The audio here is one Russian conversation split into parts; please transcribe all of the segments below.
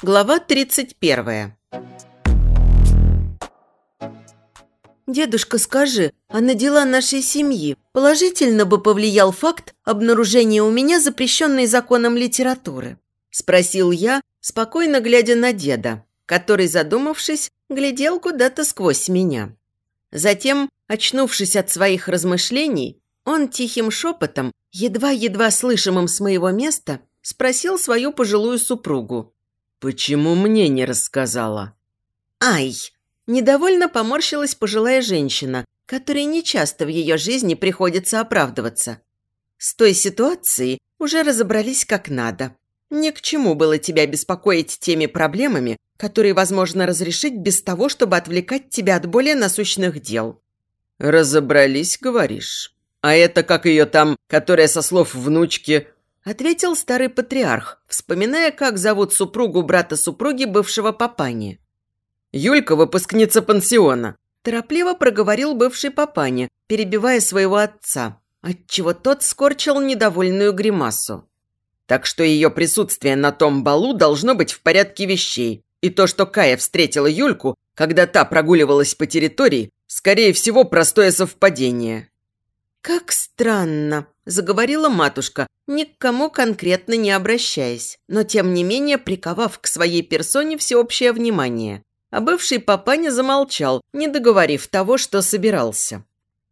Глава 31. «Дедушка, скажи, а на дела нашей семьи положительно бы повлиял факт обнаружения у меня запрещенной законом литературы?» Спросил я, спокойно глядя на деда, который, задумавшись, глядел куда-то сквозь меня. Затем, очнувшись от своих размышлений, он тихим шепотом, едва-едва слышимым с моего места, спросил свою пожилую супругу. «Почему мне не рассказала?» «Ай!» – недовольно поморщилась пожилая женщина, которой нечасто в ее жизни приходится оправдываться. С той ситуацией уже разобрались как надо. Ни к чему было тебя беспокоить теми проблемами, которые возможно разрешить без того, чтобы отвлекать тебя от более насущных дел. «Разобрались, говоришь? А это как ее там, которая со слов внучки ответил старый патриарх, вспоминая, как зовут супругу брата супруги бывшего папани. «Юлька – выпускница пансиона», – торопливо проговорил бывший папаня, перебивая своего отца, отчего тот скорчил недовольную гримасу. «Так что ее присутствие на том балу должно быть в порядке вещей, и то, что Кая встретила Юльку, когда та прогуливалась по территории, скорее всего, простое совпадение». «Как странно», – заговорила матушка, ни к кому конкретно не обращаясь, но тем не менее приковав к своей персоне всеобщее внимание. А бывший папаня замолчал, не договорив того, что собирался.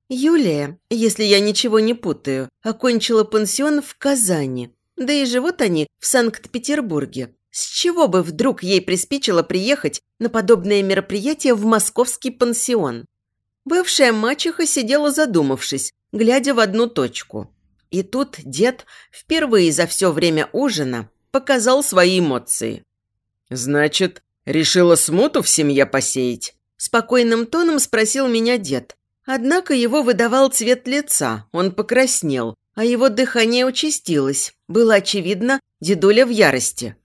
Юлия, если я ничего не путаю, окончила пансион в Казани. Да и живут они в Санкт-Петербурге. С чего бы вдруг ей приспичило приехать на подобное мероприятие в московский пансион? Бывшая мачеха сидела задумавшись, глядя в одну точку. И тут дед впервые за все время ужина показал свои эмоции. «Значит, решила смуту в семье посеять?» Спокойным тоном спросил меня дед. Однако его выдавал цвет лица, он покраснел, а его дыхание участилось. Было очевидно, дедуля в ярости.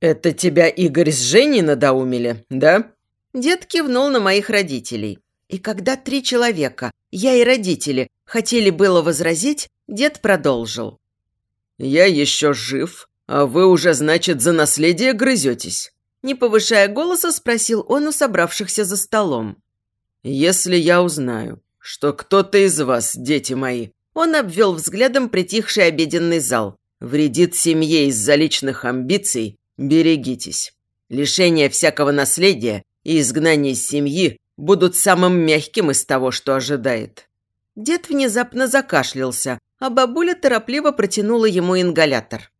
«Это тебя Игорь с Женей надоумили, да?» Дед кивнул на моих родителей. И когда три человека, я и родители, хотели было возразить, Дед продолжил. «Я еще жив, а вы уже, значит, за наследие грызетесь?» Не повышая голоса, спросил он у собравшихся за столом. «Если я узнаю, что кто-то из вас, дети мои...» Он обвел взглядом притихший обеденный зал. «Вредит семье из-за личных амбиций, берегитесь. Лишение всякого наследия и изгнание из семьи будут самым мягким из того, что ожидает». Дед внезапно закашлялся, а бабуля торопливо протянула ему ингалятор.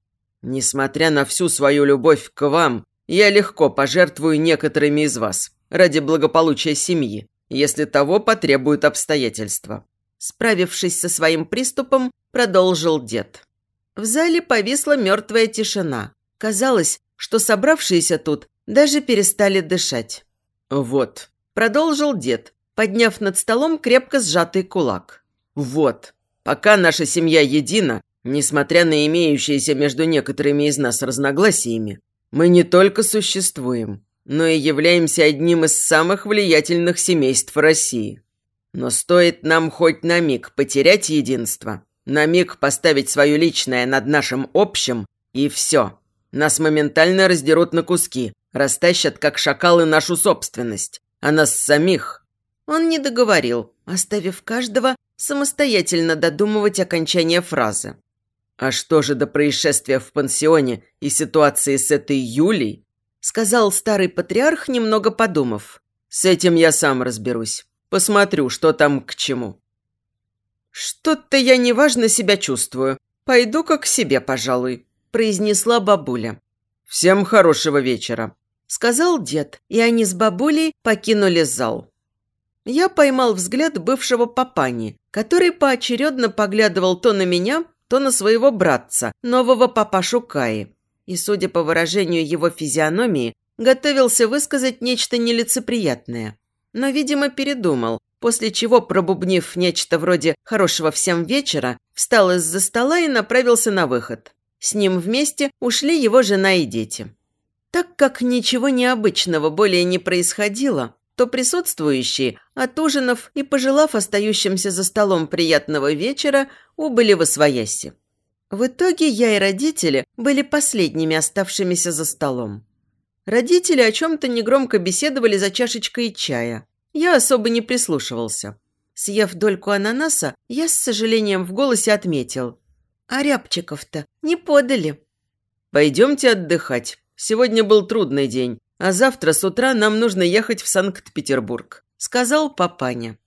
«Несмотря на всю свою любовь к вам, я легко пожертвую некоторыми из вас ради благополучия семьи, если того потребуют обстоятельства». Справившись со своим приступом, продолжил дед. В зале повисла мертвая тишина. Казалось, что собравшиеся тут даже перестали дышать. «Вот», – продолжил дед, подняв над столом крепко сжатый кулак. «Вот, Пока наша семья едина, несмотря на имеющиеся между некоторыми из нас разногласиями, мы не только существуем, но и являемся одним из самых влиятельных семейств России. Но стоит нам хоть на миг потерять единство, на миг поставить свое личное над нашим общим, и все. Нас моментально раздерут на куски, растащат, как шакалы, нашу собственность, а нас самих... Он не договорил, оставив каждого самостоятельно додумывать окончание фразы. «А что же до происшествия в пансионе и ситуации с этой Юлей?» сказал старый патриарх, немного подумав. «С этим я сам разберусь. Посмотрю, что там к чему». «Что-то я неважно себя чувствую. Пойду-ка к себе, пожалуй», – произнесла бабуля. «Всем хорошего вечера», – сказал дед, и они с бабулей покинули зал. Я поймал взгляд бывшего папани, который поочередно поглядывал то на меня, то на своего братца, нового папашу Каи. И, судя по выражению его физиономии, готовился высказать нечто нелицеприятное. Но, видимо, передумал, после чего, пробубнив нечто вроде «хорошего всем вечера», встал из-за стола и направился на выход. С ним вместе ушли его жена и дети. Так как ничего необычного более не происходило, то присутствующие, отужинав и пожелав остающимся за столом приятного вечера, убыли в освояси. В итоге я и родители были последними оставшимися за столом. родители о чем-то негромко беседовали за чашечкой чая. Я особо не прислушивался. Съев дольку ананаса, я с сожалением в голосе отметил. «А рябчиков-то не подали». «Пойдемте отдыхать. Сегодня был трудный день, а завтра с утра нам нужно ехать в Санкт-Петербург», – сказал папаня.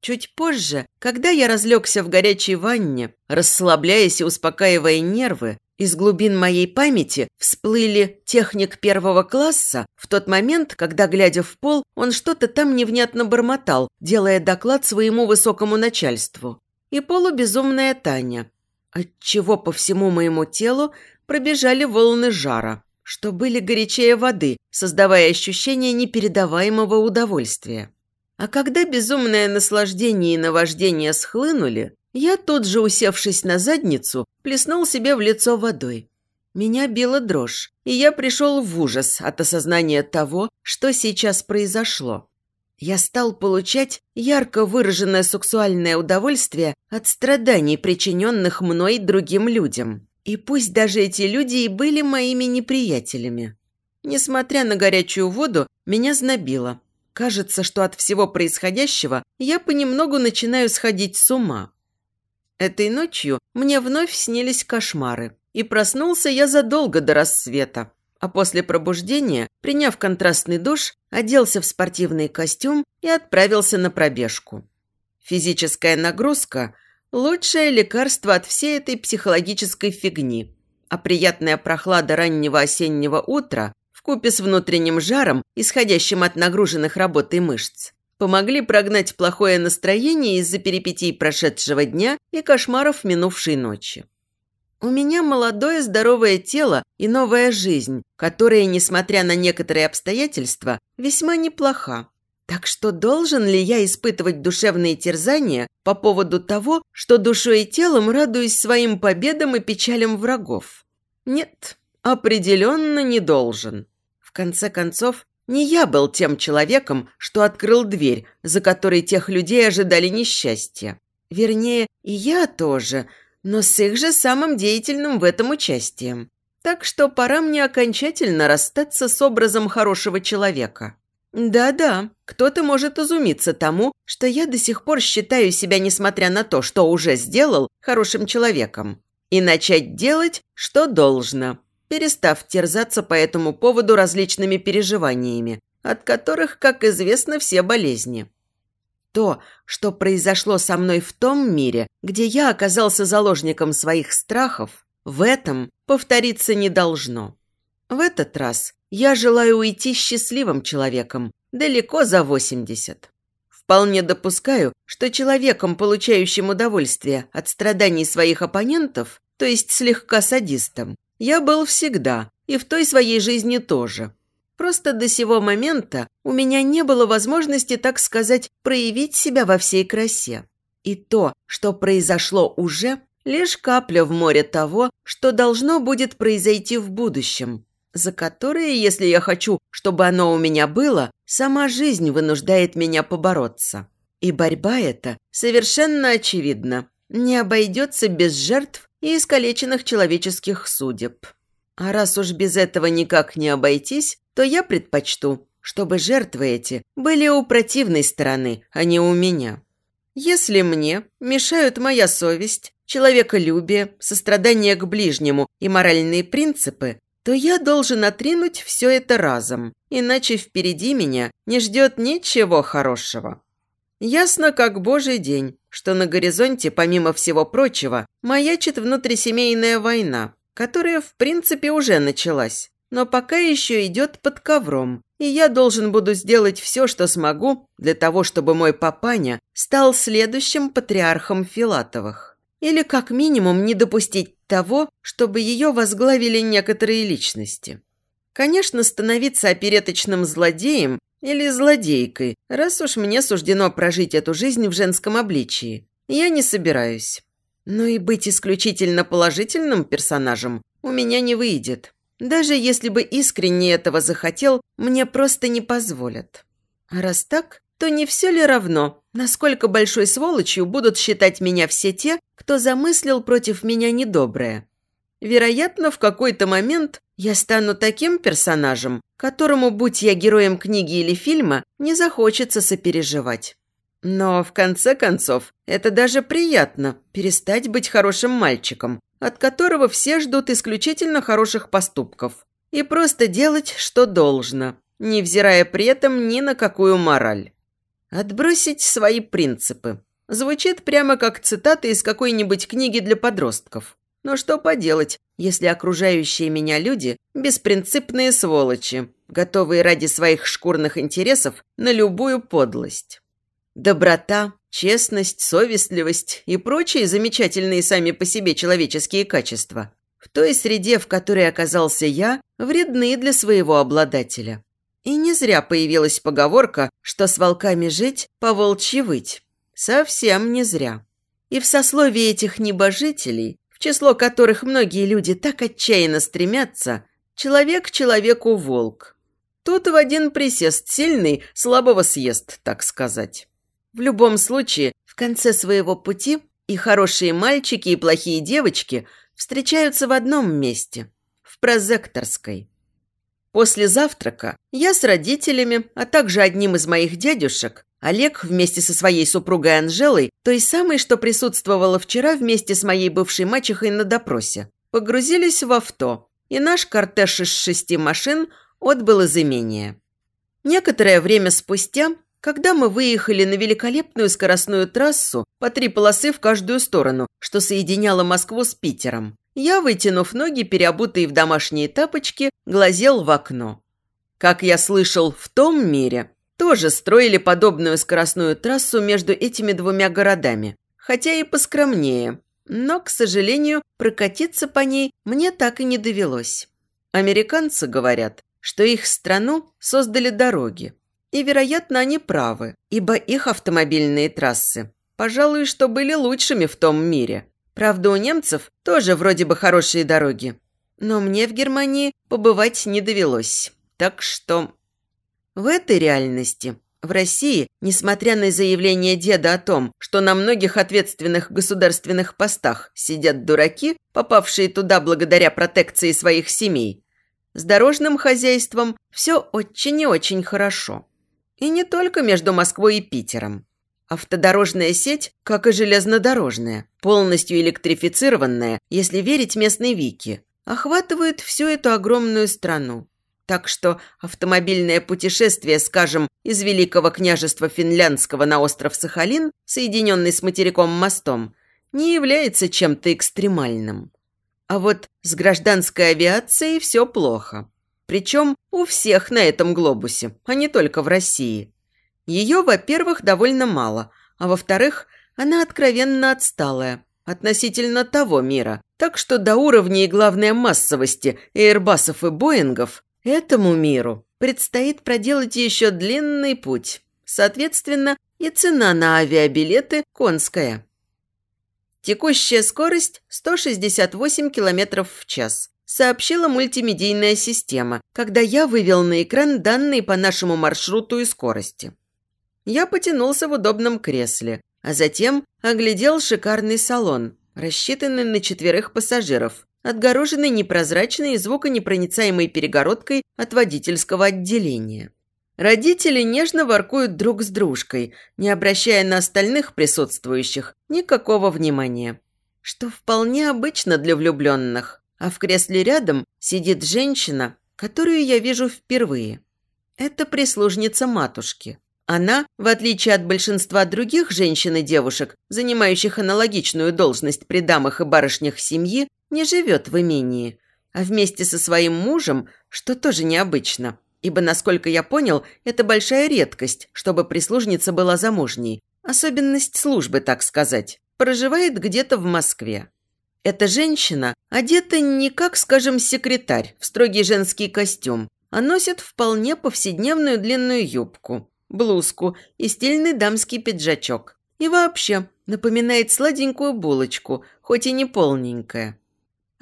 Чуть позже, когда я разлегся в горячей ванне, расслабляясь и успокаивая нервы, из глубин моей памяти всплыли техник первого класса в тот момент, когда, глядя в пол, он что-то там невнятно бормотал, делая доклад своему высокому начальству. И полубезумная Таня, отчего по всему моему телу пробежали волны жара, что были горячее воды, создавая ощущение непередаваемого удовольствия. А когда безумное наслаждение и наваждение схлынули, я тут же, усевшись на задницу, плеснул себе в лицо водой. Меня била дрожь, и я пришел в ужас от осознания того, что сейчас произошло. Я стал получать ярко выраженное сексуальное удовольствие от страданий, причиненных мной другим людям. И пусть даже эти люди и были моими неприятелями. Несмотря на горячую воду, меня знобило. Кажется, что от всего происходящего я понемногу начинаю сходить с ума. Этой ночью мне вновь снились кошмары, и проснулся я задолго до рассвета. А после пробуждения, приняв контрастный душ, оделся в спортивный костюм и отправился на пробежку. Физическая нагрузка – лучшее лекарство от всей этой психологической фигни, а приятная прохлада раннего осеннего утра вкупе с внутренним жаром, исходящим от нагруженных работой мышц, помогли прогнать плохое настроение из-за перипетий прошедшего дня и кошмаров минувшей ночи. У меня молодое здоровое тело и новая жизнь, которая, несмотря на некоторые обстоятельства, весьма неплоха. Так что должен ли я испытывать душевные терзания по поводу того, что душой и телом радуюсь своим победам и печалям врагов? Нет, определенно не должен. В конце концов, не я был тем человеком, что открыл дверь, за которой тех людей ожидали несчастья. Вернее, и я тоже, но с их же самым деятельным в этом участием. Так что пора мне окончательно расстаться с образом хорошего человека. Да-да, кто-то может изумиться тому, что я до сих пор считаю себя, несмотря на то, что уже сделал, хорошим человеком. И начать делать, что должно перестав терзаться по этому поводу различными переживаниями, от которых, как известно, все болезни. То, что произошло со мной в том мире, где я оказался заложником своих страхов, в этом повториться не должно. В этот раз я желаю уйти счастливым человеком, далеко за 80. Вполне допускаю, что человеком, получающим удовольствие от страданий своих оппонентов, то есть слегка садистом, я был всегда, и в той своей жизни тоже. Просто до сего момента у меня не было возможности, так сказать, проявить себя во всей красе. И то, что произошло уже, лишь капля в море того, что должно будет произойти в будущем, за которое, если я хочу, чтобы оно у меня было, сама жизнь вынуждает меня побороться. И борьба эта, совершенно очевидно, не обойдется без жертв и искалеченных человеческих судеб. А раз уж без этого никак не обойтись, то я предпочту, чтобы жертвы эти были у противной стороны, а не у меня. Если мне мешают моя совесть, человеколюбие, сострадание к ближнему и моральные принципы, то я должен отринуть все это разом, иначе впереди меня не ждет ничего хорошего. Ясно как божий день, что на горизонте, помимо всего прочего, маячит внутрисемейная война, которая в принципе уже началась, но пока еще идет под ковром, и я должен буду сделать все, что смогу, для того, чтобы мой папаня стал следующим патриархом Филатовых. Или как минимум не допустить того, чтобы ее возглавили некоторые личности. Конечно, становиться опереточным злодеем или злодейкой, раз уж мне суждено прожить эту жизнь в женском обличии. Я не собираюсь. Но и быть исключительно положительным персонажем у меня не выйдет. Даже если бы искренне этого захотел, мне просто не позволят. А раз так, то не все ли равно, насколько большой сволочью будут считать меня все те, кто замыслил против меня недоброе? Вероятно, в какой-то момент я стану таким персонажем, которому, будь я героем книги или фильма, не захочется сопереживать. Но, в конце концов, это даже приятно – перестать быть хорошим мальчиком, от которого все ждут исключительно хороших поступков, и просто делать, что должно, невзирая при этом ни на какую мораль. Отбросить свои принципы. Звучит прямо как цитата из какой-нибудь книги для подростков. Но что поделать, если окружающие меня люди – беспринципные сволочи, готовые ради своих шкурных интересов на любую подлость. Доброта, честность, совестливость и прочие замечательные сами по себе человеческие качества в той среде, в которой оказался я, вредны для своего обладателя. И не зря появилась поговорка, что с волками жить, по волчьи выть. Совсем не зря. И в сословии этих небожителей, в число которых многие люди так отчаянно стремятся, человек человеку волк. Тут в один присест сильный, слабого съест, так сказать. В любом случае, в конце своего пути и хорошие мальчики, и плохие девочки встречаются в одном месте – в прозекторской. После завтрака я с родителями, а также одним из моих дядюшек, Олег вместе со своей супругой Анжелой, той самой, что присутствовала вчера вместе с моей бывшей мачехой на допросе, погрузились в авто, и наш кортеж из шести машин отбыл из имения. Некоторое время спустя когда мы выехали на великолепную скоростную трассу по три полосы в каждую сторону, что соединяло Москву с Питером, я, вытянув ноги, переобутые в домашние тапочки, глазел в окно. Как я слышал, в том мире тоже строили подобную скоростную трассу между этими двумя городами, хотя и поскромнее, но, к сожалению, прокатиться по ней мне так и не довелось. Американцы говорят, что их страну создали дороги, и, вероятно, они правы, ибо их автомобильные трассы, пожалуй, что были лучшими в том мире. Правда, у немцев тоже вроде бы хорошие дороги. Но мне в Германии побывать не довелось. Так что... В этой реальности, в России, несмотря на заявление деда о том, что на многих ответственных государственных постах сидят дураки, попавшие туда благодаря протекции своих семей, с дорожным хозяйством все очень и очень хорошо. И не только между Москвой и Питером. Автодорожная сеть, как и железнодорожная, полностью электрифицированная, если верить местной Вики, охватывает всю эту огромную страну. Так что автомобильное путешествие, скажем, из Великого княжества Финляндского на остров Сахалин, соединенный с материком мостом, не является чем-то экстремальным. А вот с гражданской авиацией все плохо. Причем у всех на этом глобусе, а не только в России. Ее, во-первых, довольно мало, а во-вторых, она откровенно отсталая относительно того мира, так что до уровня и, главной массовости Эйрбасов и Боингов этому миру предстоит проделать еще длинный путь. Соответственно, и цена на авиабилеты конская. Текущая скорость – 168 км в час сообщила мультимедийная система, когда я вывел на экран данные по нашему маршруту и скорости. Я потянулся в удобном кресле, а затем оглядел шикарный салон, рассчитанный на четверых пассажиров, отгороженный непрозрачной и звуконепроницаемой перегородкой от водительского отделения. Родители нежно воркуют друг с дружкой, не обращая на остальных присутствующих никакого внимания. Что вполне обычно для влюбленных а в кресле рядом сидит женщина, которую я вижу впервые. Это прислужница матушки. Она, в отличие от большинства других женщин и девушек, занимающих аналогичную должность при дамах и барышнях семьи, не живет в имении, а вместе со своим мужем, что тоже необычно, ибо, насколько я понял, это большая редкость, чтобы прислужница была замужней, особенность службы, так сказать, проживает где-то в Москве. Эта женщина одета не как, скажем, секретарь в строгий женский костюм, а носит вполне повседневную длинную юбку, блузку и стильный дамский пиджачок. И вообще напоминает сладенькую булочку, хоть и не полненькая.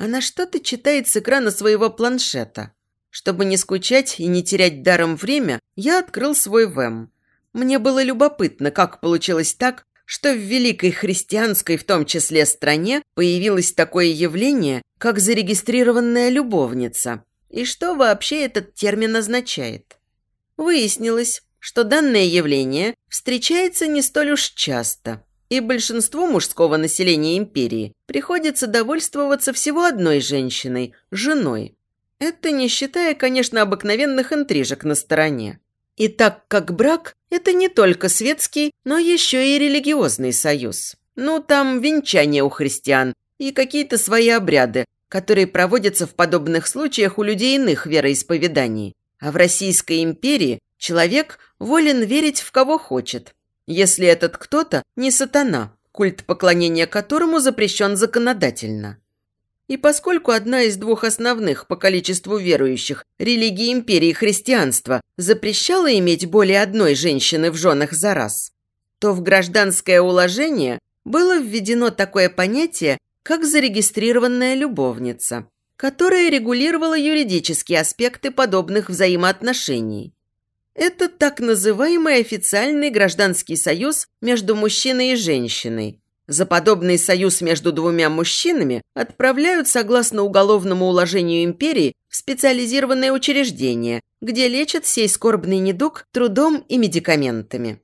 Она что-то читает с экрана своего планшета. Чтобы не скучать и не терять даром время, я открыл свой ВЭМ. Мне было любопытно, как получилось так, что в великой христианской, в том числе стране, появилось такое явление, как зарегистрированная любовница. И что вообще этот термин означает? Выяснилось, что данное явление встречается не столь уж часто, и большинству мужского населения империи приходится довольствоваться всего одной женщиной – женой. Это не считая, конечно, обыкновенных интрижек на стороне. И так как брак – это не только светский, но еще и религиозный союз. Ну, там венчание у христиан и какие-то свои обряды, которые проводятся в подобных случаях у людей иных вероисповеданий. А в Российской империи человек волен верить в кого хочет, если этот кто-то не сатана, культ поклонения которому запрещен законодательно. И поскольку одна из двух основных по количеству верующих религии империи христианства запрещала иметь более одной женщины в женах за раз, то в гражданское уложение было введено такое понятие, как зарегистрированная любовница, которая регулировала юридические аспекты подобных взаимоотношений. Это так называемый официальный гражданский союз между мужчиной и женщиной, за подобный союз между двумя мужчинами отправляют, согласно уголовному уложению империи, в специализированное учреждение, где лечат сей скорбный недуг трудом и медикаментами.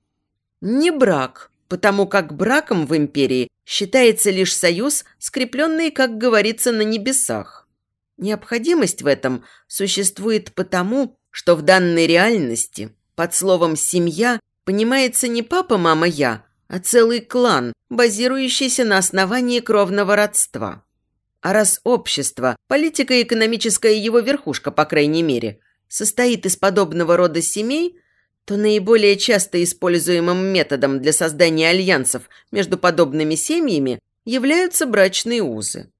Не брак, потому как браком в империи считается лишь союз, скрепленный, как говорится, на небесах. Необходимость в этом существует потому, что в данной реальности под словом «семья» понимается не папа, мама, я, а целый клан, базирующийся на основании кровного родства. А раз общество, политика и экономическая его верхушка, по крайней мере, состоит из подобного рода семей, то наиболее часто используемым методом для создания альянсов между подобными семьями являются брачные узы.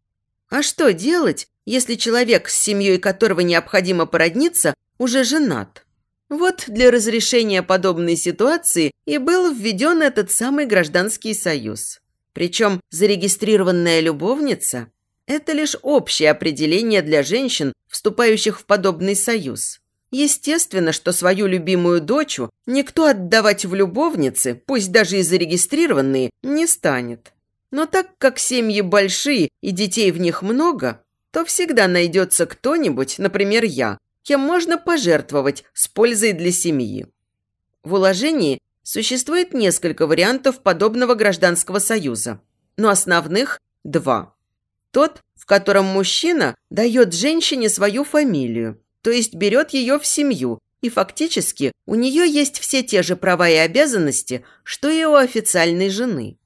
А что делать, если человек, с семьей которого необходимо породниться, уже женат? Вот для разрешения подобной ситуации и был введен этот самый гражданский союз. Причем зарегистрированная любовница – это лишь общее определение для женщин, вступающих в подобный союз. Естественно, что свою любимую дочу никто отдавать в любовницы, пусть даже и зарегистрированные, не станет. Но так как семьи большие и детей в них много, то всегда найдется кто-нибудь, например, я, кем можно пожертвовать с пользой для семьи. В уложении существует несколько вариантов подобного гражданского союза, но основных – два. Тот, в котором мужчина дает женщине свою фамилию, то есть берет ее в семью, и фактически у нее есть все те же права и обязанности, что и у официальной жены.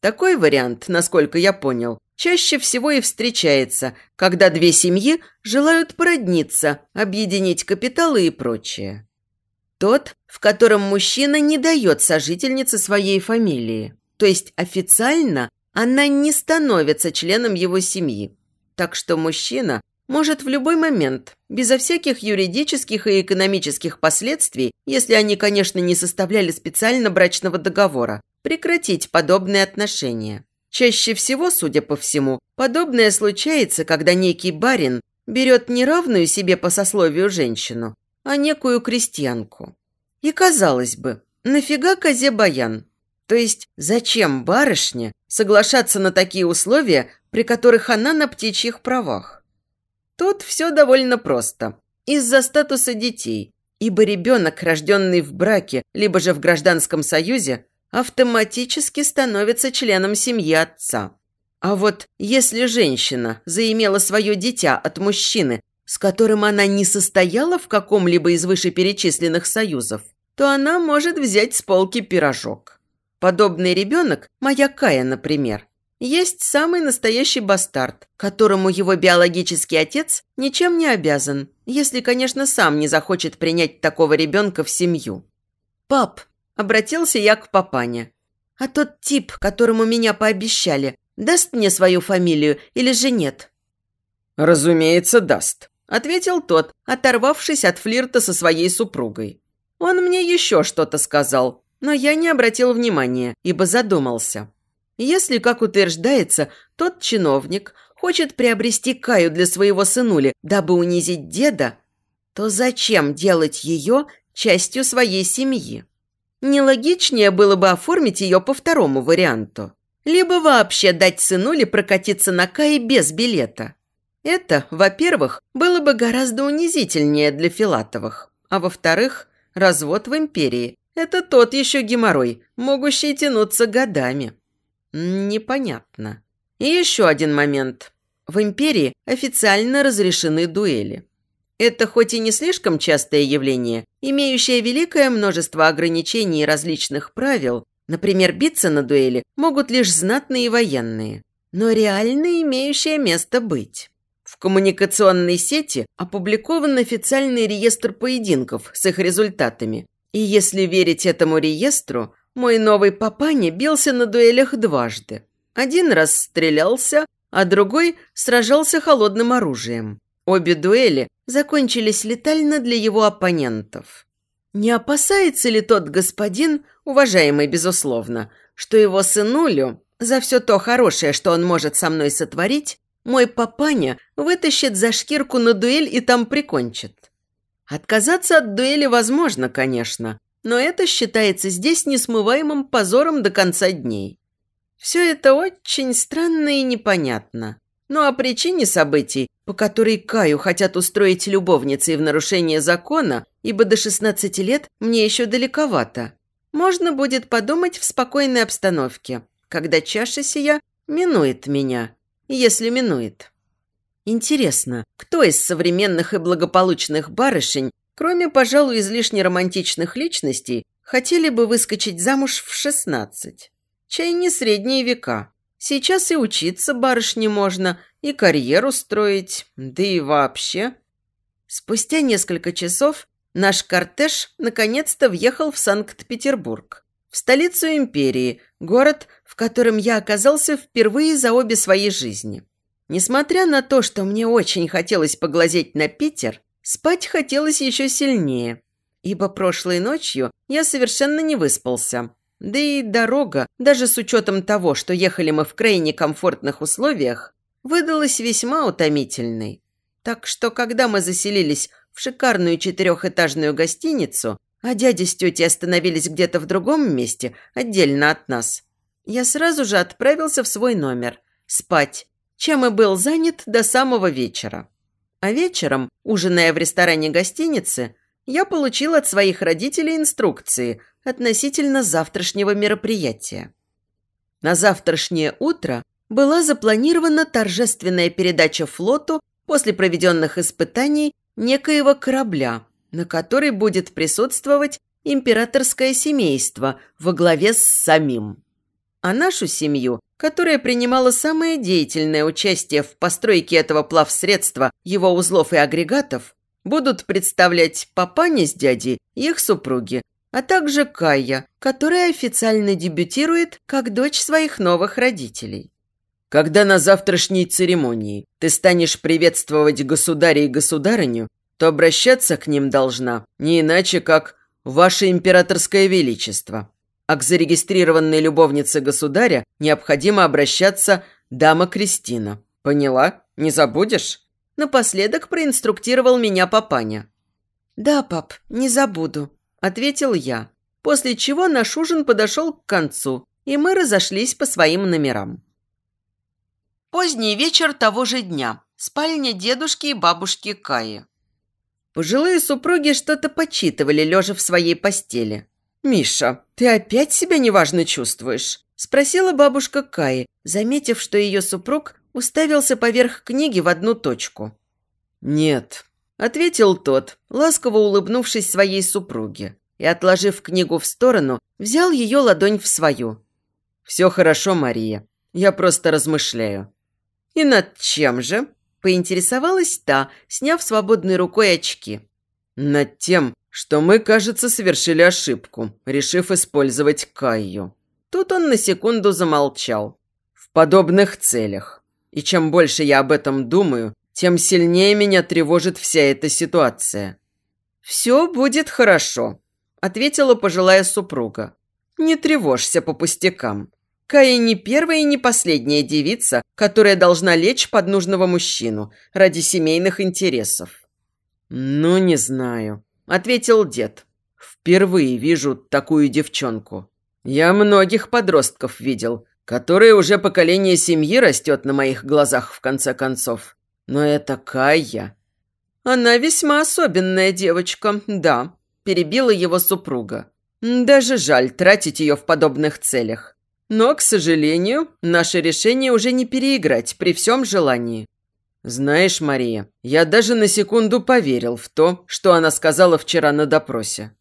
Такой вариант, насколько я понял, чаще всего и встречается, когда две семьи желают породниться, объединить капиталы и прочее. Тот, в котором мужчина не дает сожительнице своей фамилии, то есть официально она не становится членом его семьи. Так что мужчина может в любой момент, безо всяких юридических и экономических последствий, если они, конечно, не составляли специально брачного договора, прекратить подобные отношения. Чаще всего, судя по всему, подобное случается, когда некий барин берет не равную себе по сословию женщину, а некую крестьянку. И казалось бы, нафига козе баян? То есть зачем барышне соглашаться на такие условия, при которых она на птичьих правах? Тут все довольно просто. Из-за статуса детей, ибо ребенок, рожденный в браке, либо же в гражданском союзе, автоматически становится членом семьи отца. А вот если женщина заимела свое дитя от мужчины, с которым она не состояла в каком-либо из вышеперечисленных союзов, то она может взять с полки пирожок. Подобный ребенок, моя Кая, например, есть самый настоящий бастард, которому его биологический отец ничем не обязан, если, конечно, сам не захочет принять такого ребенка в семью. «Пап, Обратился я к папане. «А тот тип, которому меня пообещали, даст мне свою фамилию или же нет?» «Разумеется, даст», – ответил тот, оторвавшись от флирта со своей супругой. Он мне еще что-то сказал, но я не обратил внимания, ибо задумался. Если, как утверждается, тот чиновник хочет приобрести Каю для своего сынули, дабы унизить деда, то зачем делать ее частью своей семьи? Нелогичнее было бы оформить ее по второму варианту. Либо вообще дать сынуле прокатиться на Кае без билета. Это, во-первых, было бы гораздо унизительнее для Филатовых, а во-вторых, развод в империи – это тот еще геморрой, могущий тянуться годами. Непонятно. И еще один момент. В империи официально разрешены дуэли. Это хоть и не слишком частое явление, имеющее великое множество ограничений и различных правил, например, биться на дуэли могут лишь знатные военные, но реально имеющее место быть. В коммуникационной сети опубликован официальный реестр поединков с их результатами. И если верить этому реестру, мой новый папаня бился на дуэлях дважды. Один раз стрелялся, а другой сражался холодным оружием. Обе дуэли закончились летально для его оппонентов. Не опасается ли тот господин, уважаемый безусловно, что его сынулю за все то хорошее, что он может со мной сотворить, мой папаня вытащит за шкирку на дуэль и там прикончит? Отказаться от дуэли возможно, конечно, но это считается здесь несмываемым позором до конца дней. Все это очень странно и непонятно. Но о причине событий, по которой Каю хотят устроить любовницей в нарушение закона, ибо до 16 лет мне еще далековато, можно будет подумать в спокойной обстановке, когда чаша сия минует меня, если минует. Интересно, кто из современных и благополучных барышень, кроме, пожалуй, излишне романтичных личностей, хотели бы выскочить замуж в 16? Чай не средние века. Сейчас и учиться барышне можно, и карьеру строить, да и вообще. Спустя несколько часов наш кортеж наконец-то въехал в Санкт-Петербург, в столицу империи, город, в котором я оказался впервые за обе свои жизни. Несмотря на то, что мне очень хотелось поглазеть на Питер, спать хотелось еще сильнее, ибо прошлой ночью я совершенно не выспался. Да и дорога, даже с учетом того, что ехали мы в крайне комфортных условиях, выдалась весьма утомительной. Так что, когда мы заселились в шикарную четырехэтажную гостиницу, а дядя с тетей остановились где-то в другом месте, отдельно от нас, я сразу же отправился в свой номер спать, чем и был занят до самого вечера. А вечером, ужиная в ресторане гостиницы, я получил от своих родителей инструкции относительно завтрашнего мероприятия. На завтрашнее утро была запланирована торжественная передача флоту после проведенных испытаний некоего корабля, на который будет присутствовать императорское семейство во главе с самим. А нашу семью, которая принимала самое деятельное участие в постройке этого плавсредства, его узлов и агрегатов, будут представлять папаня с дядей их супруги, а также Кая, которая официально дебютирует как дочь своих новых родителей. Когда на завтрашней церемонии ты станешь приветствовать государя и государыню, то обращаться к ним должна не иначе, как «Ваше императорское величество». А к зарегистрированной любовнице государя необходимо обращаться «Дама Кристина». Поняла? Не забудешь? Напоследок проинструктировал меня папаня. «Да, пап, не забуду», – ответил я, после чего наш ужин подошел к концу, и мы разошлись по своим номерам. Поздний вечер того же дня. Спальня дедушки и бабушки Каи. Пожилые супруги что-то почитывали, лежа в своей постели. «Миша, ты опять себя неважно чувствуешь?» – спросила бабушка Каи, заметив, что ее супруг уставился поверх книги в одну точку. «Нет», – ответил тот, ласково улыбнувшись своей супруге, и, отложив книгу в сторону, взял ее ладонь в свою. «Все хорошо, Мария. Я просто размышляю». «И над чем же?» – поинтересовалась та, сняв свободной рукой очки. «Над тем, что мы, кажется, совершили ошибку, решив использовать Кайю». Тут он на секунду замолчал. «В подобных целях. И чем больше я об этом думаю, тем сильнее меня тревожит вся эта ситуация». «Все будет хорошо», – ответила пожилая супруга. «Не тревожься по пустякам. Кая не первая и не последняя девица, которая должна лечь под нужного мужчину ради семейных интересов. «Ну, не знаю», – ответил дед. «Впервые вижу такую девчонку. Я многих подростков видел, которые уже поколение семьи растет на моих глазах в конце концов. Но это Кая. Она весьма особенная девочка, да, перебила его супруга. Даже жаль тратить ее в подобных целях. Но, к сожалению, наше решение уже не переиграть при всем желании. Знаешь, Мария, я даже на секунду поверил в то, что она сказала вчера на допросе.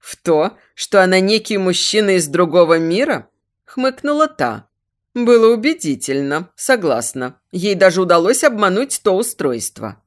В то, что она некий мужчина из другого мира? Хмыкнула та. Было убедительно, согласна. Ей даже удалось обмануть то устройство.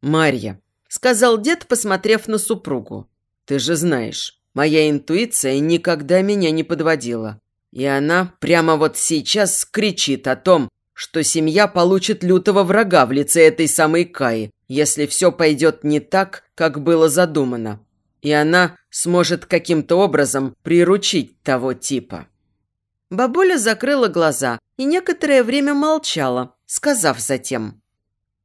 «Марья», – сказал дед, посмотрев на супругу, – «ты же знаешь, моя интуиция никогда меня не подводила. И она прямо вот сейчас кричит о том, что семья получит лютого врага в лице этой самой Каи, если все пойдет не так, как было задумано. И она сможет каким-то образом приручить того типа. Бабуля закрыла глаза и некоторое время молчала, сказав затем.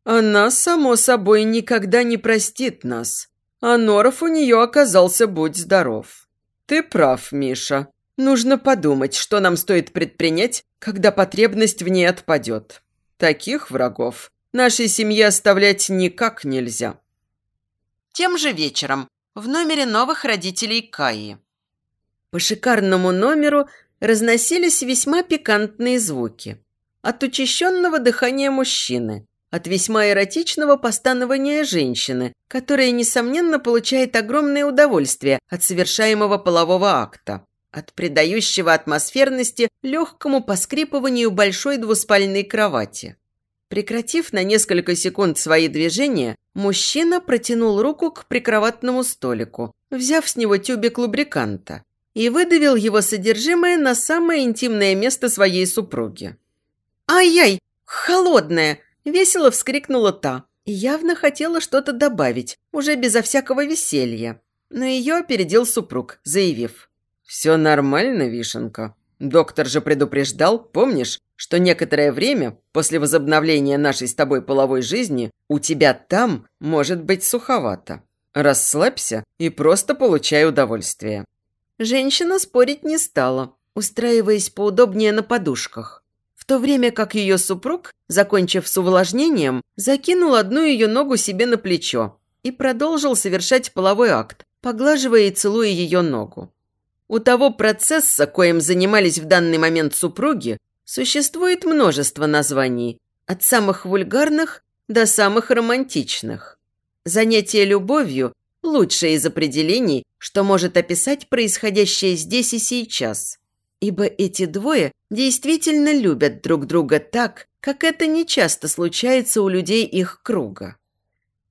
«Она, само собой, никогда не простит нас. А Норов у нее оказался будь здоров. Ты прав, Миша. Нужно подумать, что нам стоит предпринять, когда потребность в ней отпадет. Таких врагов нашей семье оставлять никак нельзя. Тем же вечером в номере новых родителей Каи. По шикарному номеру разносились весьма пикантные звуки. От учащенного дыхания мужчины, от весьма эротичного постанования женщины, которая, несомненно, получает огромное удовольствие от совершаемого полового акта от придающего атмосферности легкому поскрипыванию большой двуспальной кровати. Прекратив на несколько секунд свои движения, мужчина протянул руку к прикроватному столику, взяв с него тюбик лубриканта, и выдавил его содержимое на самое интимное место своей супруги. «Ай-яй, холодная!» – весело вскрикнула та и явно хотела что-то добавить, уже безо всякого веселья. Но ее опередил супруг, заявив – «Все нормально, Вишенка. Доктор же предупреждал, помнишь, что некоторое время после возобновления нашей с тобой половой жизни у тебя там может быть суховато. Расслабься и просто получай удовольствие». Женщина спорить не стала, устраиваясь поудобнее на подушках. В то время как ее супруг, закончив с увлажнением, закинул одну ее ногу себе на плечо и продолжил совершать половой акт, поглаживая и целуя ее ногу. У того процесса, коим занимались в данный момент супруги, существует множество названий, от самых вульгарных до самых романтичных. Занятие любовью – лучшее из определений, что может описать происходящее здесь и сейчас. Ибо эти двое действительно любят друг друга так, как это нечасто случается у людей их круга.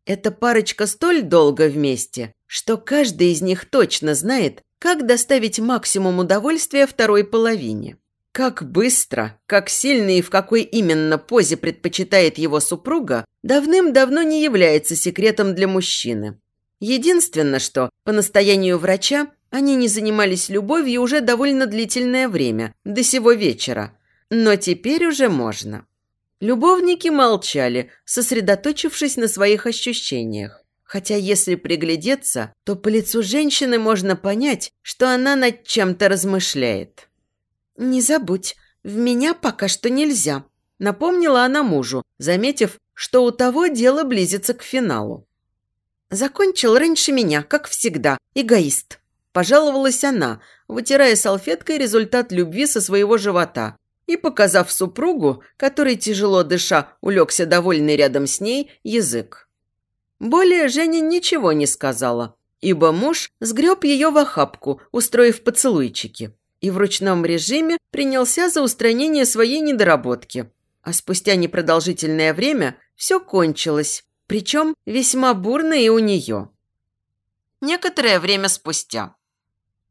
Эта парочка столь долго вместе, что каждый из них точно знает, как доставить максимум удовольствия второй половине. Как быстро, как сильно и в какой именно позе предпочитает его супруга, давным-давно не является секретом для мужчины. Единственное, что, по настоянию врача, они не занимались любовью уже довольно длительное время, до сего вечера. Но теперь уже можно. Любовники молчали, сосредоточившись на своих ощущениях. Хотя если приглядеться, то по лицу женщины можно понять, что она над чем-то размышляет. «Не забудь, в меня пока что нельзя», – напомнила она мужу, заметив, что у того дело близится к финалу. «Закончил раньше меня, как всегда, эгоист», – пожаловалась она, вытирая салфеткой результат любви со своего живота и показав супругу, который, тяжело дыша, улегся довольный рядом с ней, язык. Более Женя ничего не сказала, ибо муж сгреб ее в охапку, устроив поцелуйчики, и в ручном режиме принялся за устранение своей недоработки. А спустя непродолжительное время все кончилось, причем весьма бурно и у нее. Некоторое время спустя.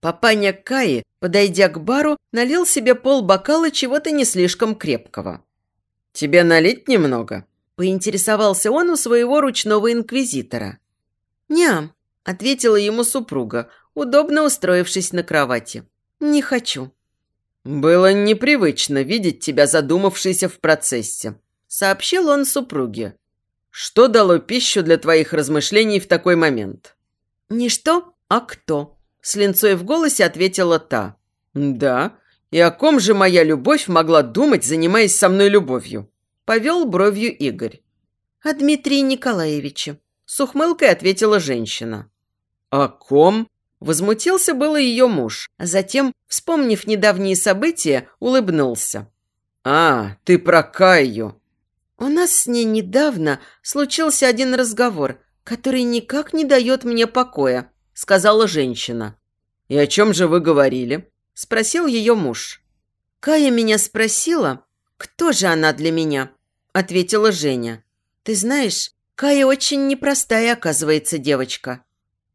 Папаня Каи, подойдя к бару, налил себе пол бокала чего-то не слишком крепкого. «Тебе налить немного?» Поинтересовался он у своего ручного инквизитора. «Ням», – ответила ему супруга, удобно устроившись на кровати. «Не хочу». «Было непривычно видеть тебя задумавшейся в процессе», – сообщил он супруге. «Что дало пищу для твоих размышлений в такой момент?» «Не что, а кто», – с линцой в голосе ответила та. «Да? И о ком же моя любовь могла думать, занимаясь со мной любовью?» Повел бровью Игорь. «О Дмитрии Николаевиче», – с ухмылкой ответила женщина. «О ком?» – возмутился было ее муж, а затем, вспомнив недавние события, улыбнулся. «А, ты про Каю!» «У нас с ней недавно случился один разговор, который никак не дает мне покоя», – сказала женщина. «И о чем же вы говорили?» – спросил ее муж. «Кая меня спросила, кто же она для меня?» – ответила Женя. «Ты знаешь, Кая очень непростая, оказывается, девочка».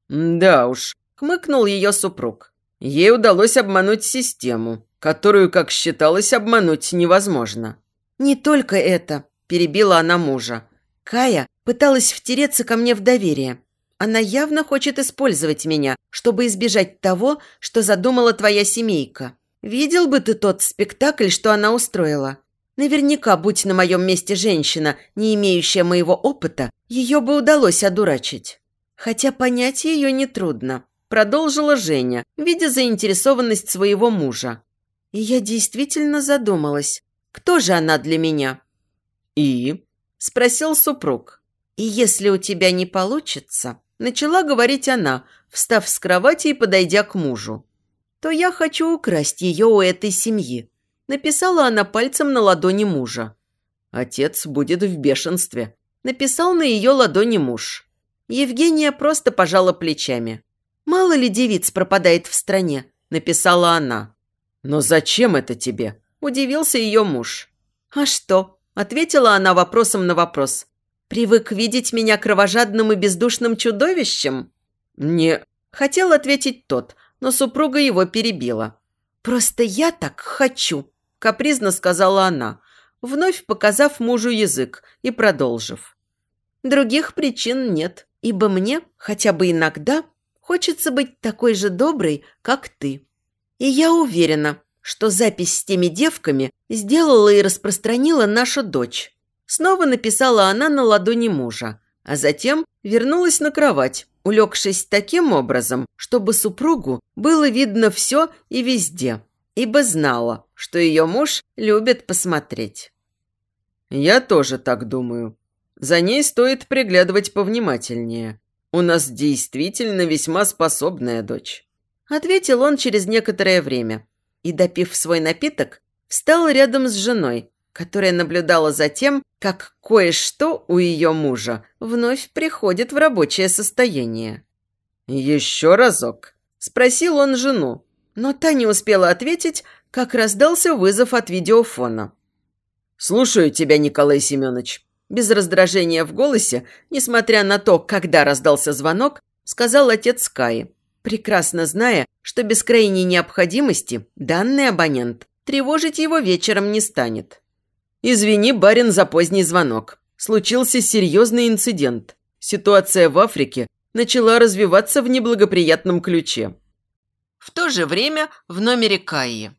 «Да уж», – хмыкнул ее супруг. Ей удалось обмануть систему, которую, как считалось, обмануть невозможно. «Не только это», – перебила она мужа. «Кая пыталась втереться ко мне в доверие. Она явно хочет использовать меня, чтобы избежать того, что задумала твоя семейка. Видел бы ты тот спектакль, что она устроила. Наверняка, будь на моем месте женщина, не имеющая моего опыта, ее бы удалось одурачить. Хотя понять ее нетрудно. Продолжила Женя, видя заинтересованность своего мужа. И я действительно задумалась, кто же она для меня? «И?» – спросил супруг. «И если у тебя не получится, Начала говорить она, встав с кровати и подойдя к мужу. «То я хочу украсть ее у этой семьи», – написала она пальцем на ладони мужа. «Отец будет в бешенстве», – написал на ее ладони муж. Евгения просто пожала плечами. «Мало ли девиц пропадает в стране», – написала она. «Но зачем это тебе?» – удивился ее муж. «А что?» – ответила она вопросом на вопрос. Привык видеть меня кровожадным и бездушным чудовищем? Не... Хотел ответить тот, но супруга его перебила. «Просто я так хочу», – капризно сказала она, вновь показав мужу язык и продолжив. «Других причин нет, ибо мне, хотя бы иногда, хочется быть такой же доброй, как ты. И я уверена, что запись с теми девками сделала и распространила наша дочь. Снова написала она на ладони мужа, а затем вернулась на кровать, улегшись таким образом, чтобы супругу было видно все и везде, ибо знала, что ее муж любит посмотреть. «Я тоже так думаю. За ней стоит приглядывать повнимательнее. У нас действительно весьма способная дочь», – ответил он через некоторое время и, допив свой напиток, встал рядом с женой, которая наблюдала за тем, как кое-что у ее мужа вновь приходит в рабочее состояние. «Еще разок?» – спросил он жену, но та не успела ответить, как раздался вызов от видеофона. «Слушаю тебя, Николай Семенович». Без раздражения в голосе, несмотря на то, когда раздался звонок, сказал отец Каи, прекрасно зная, что без крайней необходимости данный абонент тревожить его вечером не станет. «Извини, барин, за поздний звонок. Случился серьезный инцидент. Ситуация в Африке начала развиваться в неблагоприятном ключе». В то же время в номере Кайи.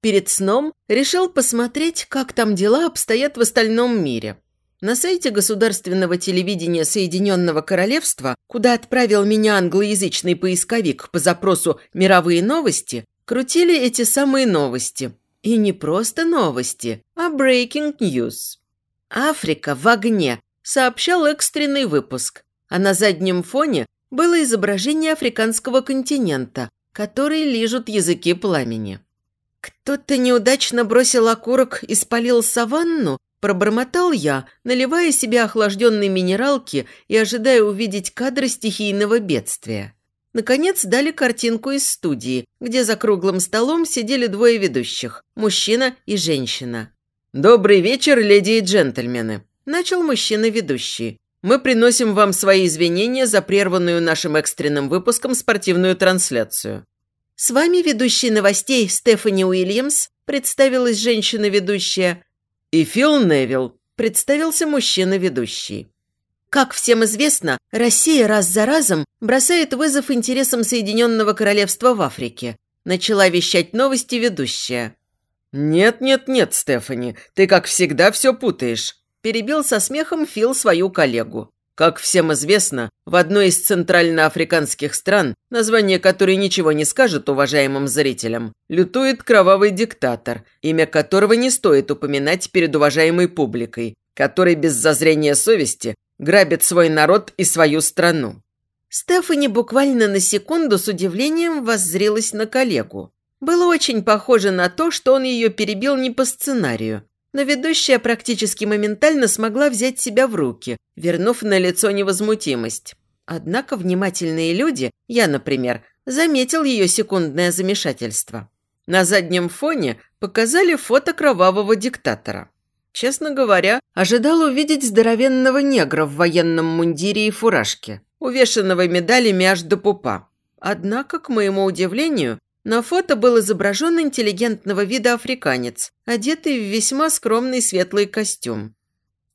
Перед сном решил посмотреть, как там дела обстоят в остальном мире. На сайте государственного телевидения Соединенного Королевства, куда отправил меня англоязычный поисковик по запросу «Мировые новости», крутили эти самые новости – и не просто новости, а breaking news. «Африка в огне», сообщал экстренный выпуск, а на заднем фоне было изображение африканского континента, который лижут языки пламени. «Кто-то неудачно бросил окурок и спалил саванну?» Пробормотал я, наливая себе охлажденной минералки и ожидая увидеть кадры стихийного бедствия. Наконец дали картинку из студии, где за круглым столом сидели двое ведущих – мужчина и женщина. «Добрый вечер, леди и джентльмены», – начал мужчина-ведущий. «Мы приносим вам свои извинения за прерванную нашим экстренным выпуском спортивную трансляцию». «С вами ведущий новостей Стефани Уильямс», – представилась женщина-ведущая. «И Фил Невилл», – представился мужчина-ведущий. Как всем известно, Россия раз за разом бросает вызов интересам Соединенного Королевства в Африке. Начала вещать новости ведущая. «Нет-нет-нет, Стефани, ты, как всегда, все путаешь», – перебил со смехом Фил свою коллегу. Как всем известно, в одной из центральноафриканских стран, название которой ничего не скажет уважаемым зрителям, лютует кровавый диктатор, имя которого не стоит упоминать перед уважаемой публикой, который без зазрения совести грабит свой народ и свою страну. Стефани буквально на секунду с удивлением воззрилась на коллегу. Было очень похоже на то, что он ее перебил не по сценарию, но ведущая практически моментально смогла взять себя в руки, вернув на лицо невозмутимость. Однако внимательные люди, я, например, заметил ее секундное замешательство. На заднем фоне показали фото кровавого диктатора. Честно говоря, ожидал увидеть здоровенного негра в военном мундире и фуражке, увешанного медалями аж до пупа. Однако, к моему удивлению, на фото был изображен интеллигентного вида африканец, одетый в весьма скромный светлый костюм.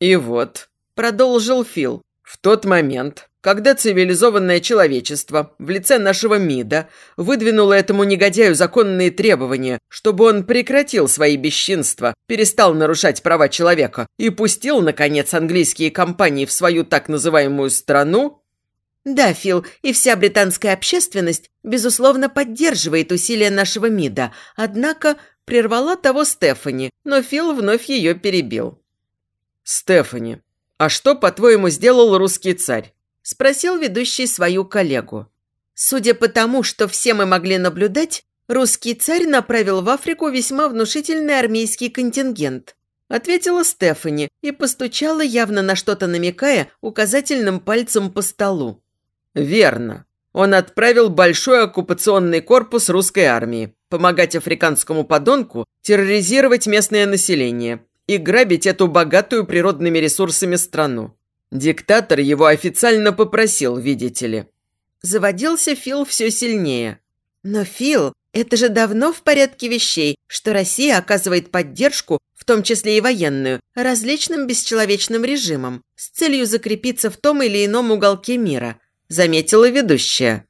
«И вот», – продолжил Фил, – «в тот момент, когда цивилизованное человечество в лице нашего МИДа выдвинуло этому негодяю законные требования, чтобы он прекратил свои бесчинства, перестал нарушать права человека и пустил, наконец, английские компании в свою так называемую страну, да, Фил, и вся британская общественность, безусловно, поддерживает усилия нашего МИДа, однако прервала того Стефани, но Фил вновь ее перебил. «Стефани, а что, по-твоему, сделал русский царь?» – спросил ведущий свою коллегу. Судя по тому, что все мы могли наблюдать, русский царь направил в Африку весьма внушительный армейский контингент – ответила Стефани и постучала, явно на что-то намекая, указательным пальцем по столу. Верно. Он отправил большой оккупационный корпус русской армии помогать африканскому подонку терроризировать местное население и грабить эту богатую природными ресурсами страну. Диктатор его официально попросил, видите ли. Заводился Фил все сильнее. Но Фил, это же давно в порядке вещей, что Россия оказывает поддержку, в том числе и военную, различным бесчеловечным режимам, с целью закрепиться в том или ином уголке мира – заметила ведущая.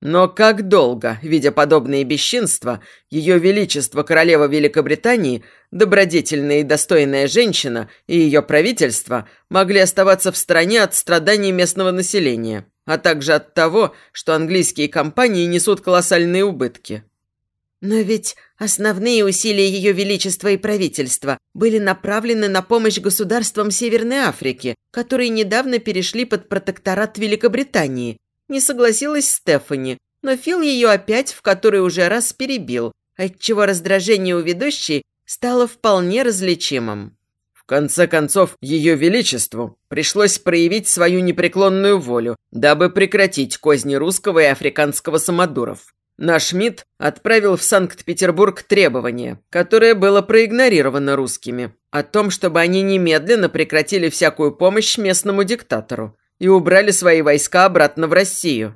Но как долго, видя подобные бесчинства, ее величество королева Великобритании, добродетельная и достойная женщина и ее правительство могли оставаться в стороне от страданий местного населения, а также от того, что английские компании несут колоссальные убытки. Но ведь основные усилия Ее Величества и правительства были направлены на помощь государствам Северной Африки, которые недавно перешли под протекторат Великобритании. Не согласилась Стефани, но Фил ее опять в который уже раз перебил, отчего раздражение у ведущей стало вполне различимым. В конце концов, Ее Величеству пришлось проявить свою непреклонную волю, дабы прекратить козни русского и африканского самодуров. Наш МИД отправил в Санкт-Петербург требование, которое было проигнорировано русскими, о том, чтобы они немедленно прекратили всякую помощь местному диктатору и убрали свои войска обратно в Россию.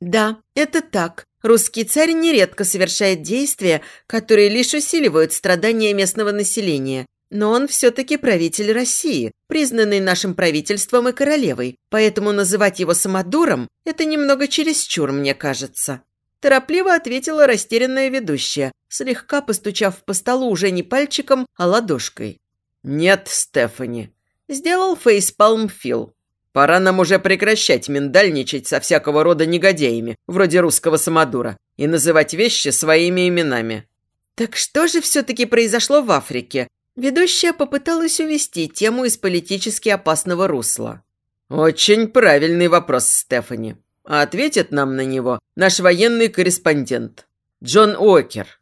Да, это так. Русский царь нередко совершает действия, которые лишь усиливают страдания местного населения. Но он все-таки правитель России, признанный нашим правительством и королевой, поэтому называть его самодуром – это немного чересчур, мне кажется. Торопливо ответила растерянная ведущая, слегка постучав по столу уже не пальчиком, а ладошкой. «Нет, Стефани», – сделал фейспалм Фил. «Пора нам уже прекращать миндальничать со всякого рода негодяями, вроде русского самодура, и называть вещи своими именами». «Так что же все-таки произошло в Африке?» Ведущая попыталась увести тему из политически опасного русла. «Очень правильный вопрос, Стефани а ответит нам на него наш военный корреспондент Джон Уокер.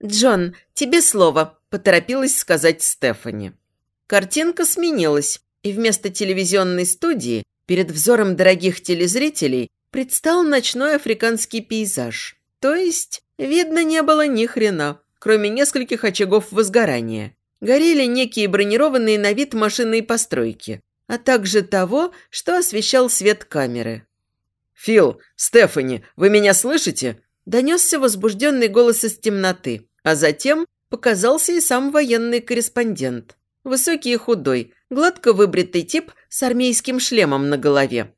«Джон, тебе слово», – поторопилась сказать Стефани. Картинка сменилась, и вместо телевизионной студии перед взором дорогих телезрителей предстал ночной африканский пейзаж. То есть, видно не было ни хрена, кроме нескольких очагов возгорания. Горели некие бронированные на вид машинные постройки, а также того, что освещал свет камеры. «Фил, Стефани, вы меня слышите?» Донесся возбужденный голос из темноты, а затем показался и сам военный корреспондент. Высокий и худой, гладко выбритый тип с армейским шлемом на голове.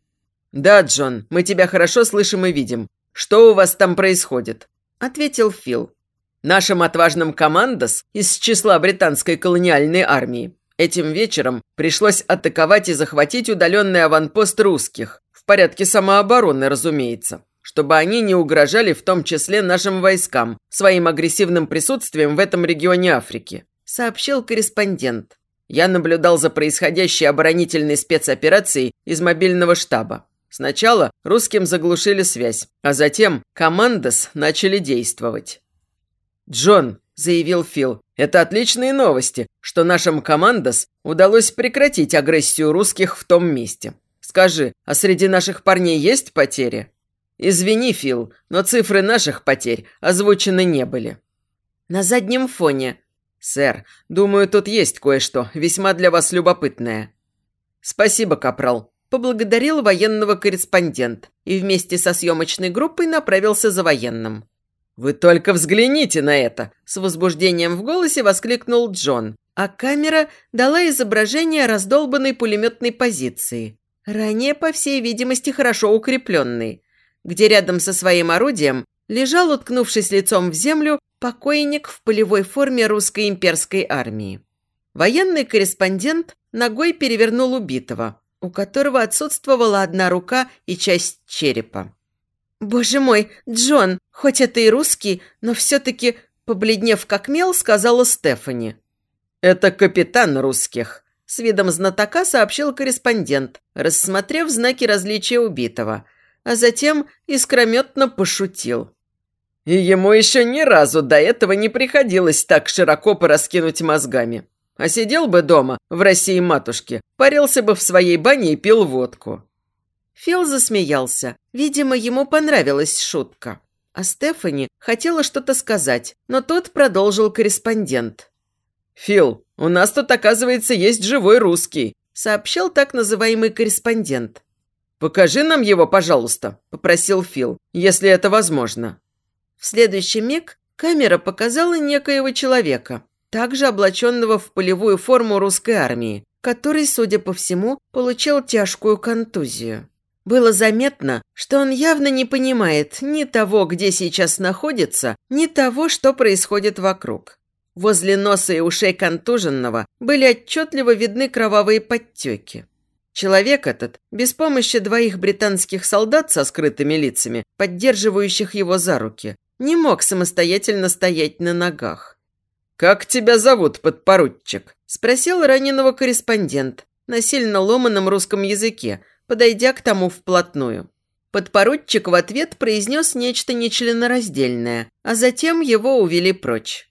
«Да, Джон, мы тебя хорошо слышим и видим. Что у вас там происходит?» – ответил Фил. «Нашим отважным командос из числа британской колониальной армии этим вечером пришлось атаковать и захватить удаленный аванпост русских, порядке самообороны, разумеется, чтобы они не угрожали в том числе нашим войскам своим агрессивным присутствием в этом регионе Африки», сообщил корреспондент. Я наблюдал за происходящей оборонительной спецоперацией из мобильного штаба. Сначала русским заглушили связь, а затем командос начали действовать. «Джон», – заявил Фил, – «это отличные новости, что нашим командос удалось прекратить агрессию русских в том месте. Скажи, а среди наших парней есть потери?» «Извини, Фил, но цифры наших потерь озвучены не были». «На заднем фоне». «Сэр, думаю, тут есть кое-что, весьма для вас любопытное». «Спасибо, Капрал», – поблагодарил военного корреспондент и вместе со съемочной группой направился за военным. «Вы только взгляните на это!» – с возбуждением в голосе воскликнул Джон, а камера дала изображение раздолбанной пулеметной позиции, ранее, по всей видимости, хорошо укрепленной, где рядом со своим орудием лежал, уткнувшись лицом в землю, покойник в полевой форме русской имперской армии. Военный корреспондент ногой перевернул убитого, у которого отсутствовала одна рука и часть черепа. «Боже мой, Джон, хоть это и русский, но все-таки, побледнев как мел, сказала Стефани». «Это капитан русских», – с видом знатока сообщил корреспондент, рассмотрев знаки различия убитого, а затем искрометно пошутил. И ему еще ни разу до этого не приходилось так широко пораскинуть мозгами. А сидел бы дома, в России матушки, парился бы в своей бане и пил водку. Фил засмеялся. Видимо, ему понравилась шутка. А Стефани хотела что-то сказать, но тот продолжил корреспондент. «Фил, у нас тут, оказывается, есть живой русский», сообщил так называемый корреспондент. «Покажи нам его, пожалуйста», – попросил Фил, – «если это возможно». В следующий миг камера показала некоего человека, также облаченного в полевую форму русской армии, который, судя по всему, получил тяжкую контузию. Было заметно, что он явно не понимает ни того, где сейчас находится, ни того, что происходит вокруг. Возле носа и ушей контуженного были отчетливо видны кровавые подтеки. Человек этот, без помощи двоих британских солдат со скрытыми лицами, поддерживающих его за руки, не мог самостоятельно стоять на ногах. «Как тебя зовут, подпоручик?» – спросил раненого корреспондент на сильно ломаном русском языке, подойдя к тому вплотную. Подпоручик в ответ произнес нечто нечленораздельное, а затем его увели прочь.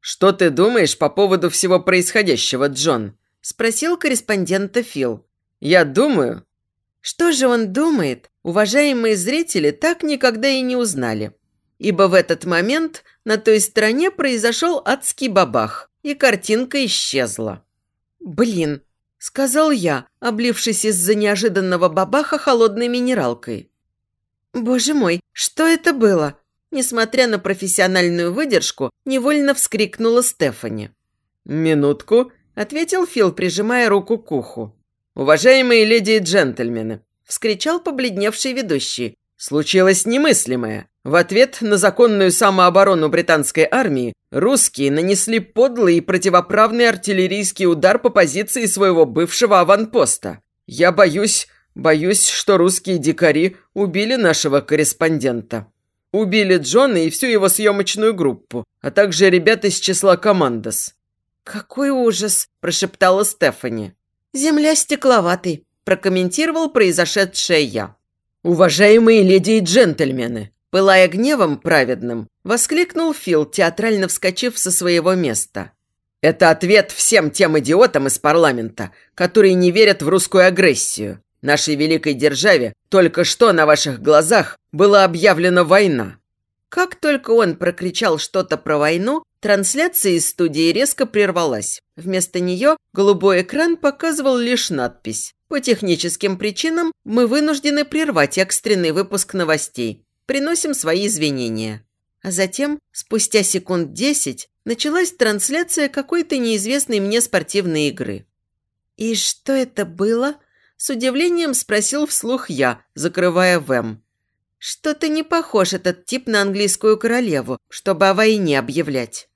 «Что ты думаешь по поводу всего происходящего, Джон?» – спросил корреспондента Фил. «Я думаю...» Что же он думает, уважаемые зрители так никогда и не узнали. Ибо в этот момент на той стороне произошел адский бабах, и картинка исчезла. «Блин, – сказал я, облившись из-за неожиданного бабаха холодной минералкой. «Боже мой, что это было?» Несмотря на профессиональную выдержку, невольно вскрикнула Стефани. «Минутку», – ответил Фил, прижимая руку к уху. «Уважаемые леди и джентльмены», – вскричал побледневший ведущий. «Случилось немыслимое. В ответ на законную самооборону британской армии русские нанесли подлый и противоправный артиллерийский удар по позиции своего бывшего аванпоста. Я боюсь, боюсь, что русские дикари убили нашего корреспондента. Убили Джона и всю его съемочную группу, а также ребят из числа «Командос». «Какой ужас!» – прошептала Стефани. «Земля стекловатый», – прокомментировал произошедшее я. «Уважаемые леди и джентльмены!» Пылая гневом праведным, воскликнул Фил, театрально вскочив со своего места. «Это ответ всем тем идиотам из парламента, которые не верят в русскую агрессию. Нашей великой державе только что на ваших глазах была объявлена война». Как только он прокричал что-то про войну, трансляция из студии резко прервалась. Вместо нее голубой экран показывал лишь надпись. По техническим причинам мы вынуждены прервать экстренный выпуск новостей. Приносим свои извинения. А затем, спустя секунд десять, началась трансляция какой-то неизвестной мне спортивной игры. «И что это было?» – с удивлением спросил вслух я, закрывая ВЭМ. «Что-то не похож этот тип на английскую королеву, чтобы о войне объявлять».